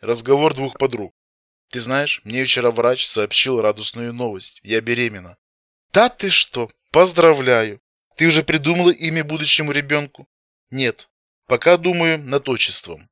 Разговор двух подруг. Ты знаешь, мне вчера врач сообщил радостную новость. Я беременна. Да ты что? Поздравляю. Ты уже придумала имя будущему ребенку? Нет. Пока думаю над отчеством.